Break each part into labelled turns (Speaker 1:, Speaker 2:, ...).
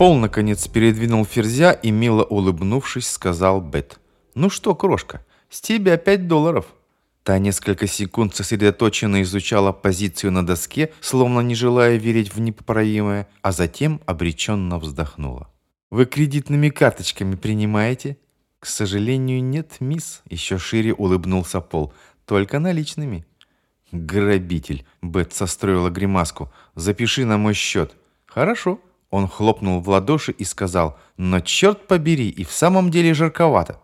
Speaker 1: Пол, наконец, передвинул ферзя и, мило улыбнувшись, сказал Бет. «Ну что, крошка, с тебя пять долларов». Та несколько секунд сосредоточенно изучала позицию на доске, словно не желая верить в непоправимое, а затем обреченно вздохнула. «Вы кредитными карточками принимаете?» «К сожалению, нет, мисс», — еще шире улыбнулся Пол. «Только наличными». «Грабитель», — Бет состроила гримаску. «Запиши на мой счет». «Хорошо». Он хлопнул в ладоши и сказал, «Но черт побери, и в самом деле жарковато».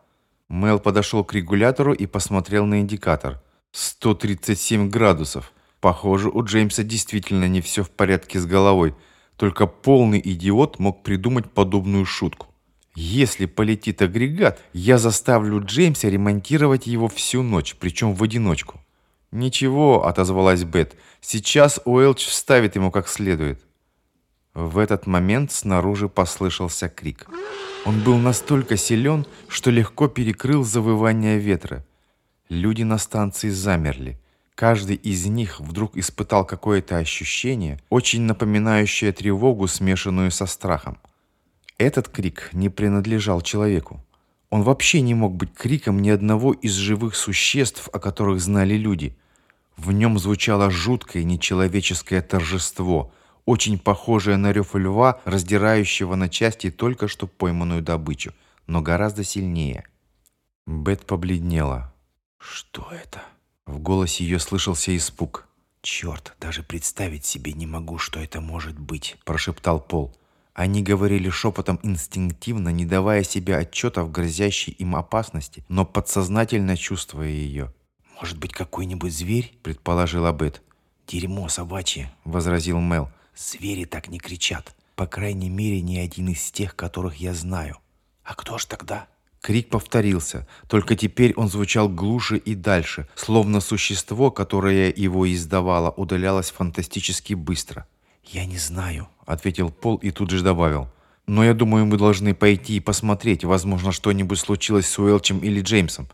Speaker 1: Мел подошел к регулятору и посмотрел на индикатор. 137 градусов. Похоже, у Джеймса действительно не все в порядке с головой. Только полный идиот мог придумать подобную шутку. Если полетит агрегат, я заставлю Джеймса ремонтировать его всю ночь, причем в одиночку. «Ничего», — отозвалась Бет, — «сейчас Уэлч вставит ему как следует». В этот момент снаружи послышался крик. Он был настолько силен, что легко перекрыл завывание ветра. Люди на станции замерли. Каждый из них вдруг испытал какое-то ощущение, очень напоминающее тревогу, смешанную со страхом. Этот крик не принадлежал человеку. Он вообще не мог быть криком ни одного из живых существ, о которых знали люди. В нем звучало жуткое нечеловеческое торжество – очень похожая на рев льва, раздирающего на части только что пойманную добычу, но гораздо сильнее. Бет побледнела. «Что это?» В голосе ее слышался испуг. «Черт, даже представить себе не могу, что это может быть», – прошептал Пол. Они говорили шепотом инстинктивно, не давая себе отчета в грозящей им опасности, но подсознательно чувствуя ее. «Может быть, какой-нибудь зверь?» – предположила Бет. «Дерьмо собачье», – возразил Мел. Звери так не кричат. По крайней мере, ни один из тех, которых я знаю. А кто ж тогда? Крик повторился, только теперь он звучал глуше и дальше, словно существо, которое его издавало, удалялось фантастически быстро. «Я не знаю», — ответил Пол и тут же добавил. «Но я думаю, мы должны пойти и посмотреть. Возможно, что-нибудь случилось с Уэлчем или Джеймсом».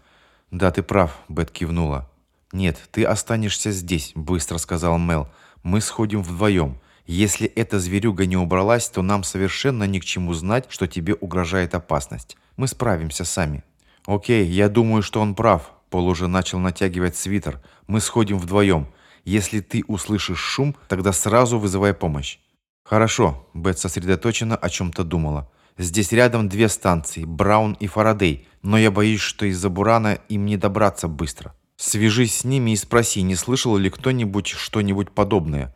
Speaker 1: «Да, ты прав», — Бет кивнула. «Нет, ты останешься здесь», — быстро сказал Мел. «Мы сходим вдвоем. Если эта зверюга не убралась, то нам совершенно ни к чему знать, что тебе угрожает опасность. Мы справимся сами». «Окей, я думаю, что он прав». Пол уже начал натягивать свитер. «Мы сходим вдвоем. Если ты услышишь шум, тогда сразу вызывай помощь». «Хорошо», — Бет сосредоточенно о чем-то думала. «Здесь рядом две станции, Браун и Фарадей, но я боюсь, что из-за бурана им не добраться быстро. Свяжись с ними и спроси, не слышал ли кто-нибудь что-нибудь подобное.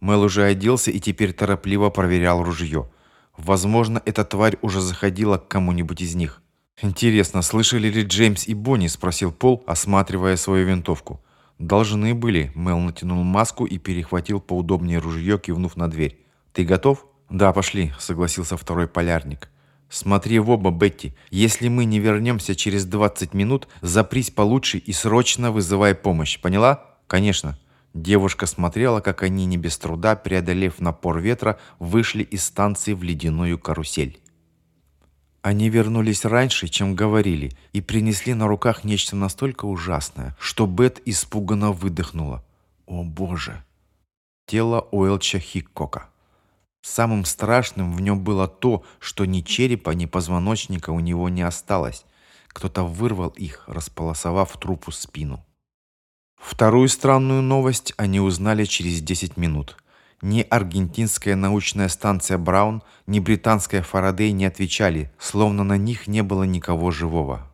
Speaker 1: Мел уже оделся и теперь торопливо проверял ружье. Возможно, эта тварь уже заходила к кому-нибудь из них. «Интересно, слышали ли Джеймс и Бонни?» – спросил Пол, осматривая свою винтовку. «Должны были». Мел натянул маску и перехватил поудобнее ружье, кивнув на дверь. «Ты готов?» «Да, пошли», – согласился второй полярник. «Смотри в оба, Бетти. Если мы не вернемся через 20 минут, запрись получше и срочно вызывай помощь. Поняла?» «Конечно». Девушка смотрела, как они не без труда, преодолев напор ветра, вышли из станции в ледяную карусель. Они вернулись раньше, чем говорили, и принесли на руках нечто настолько ужасное, что Бет испуганно выдохнула. «О боже!» Тело Уэлча Хиккока. Самым страшным в нем было то, что ни черепа, ни позвоночника у него не осталось. Кто-то вырвал их, располосовав трупу спину. Вторую странную новость они узнали через 10 минут. Ни аргентинская научная станция Браун, ни британская Фарадей не отвечали, словно на них не было никого живого.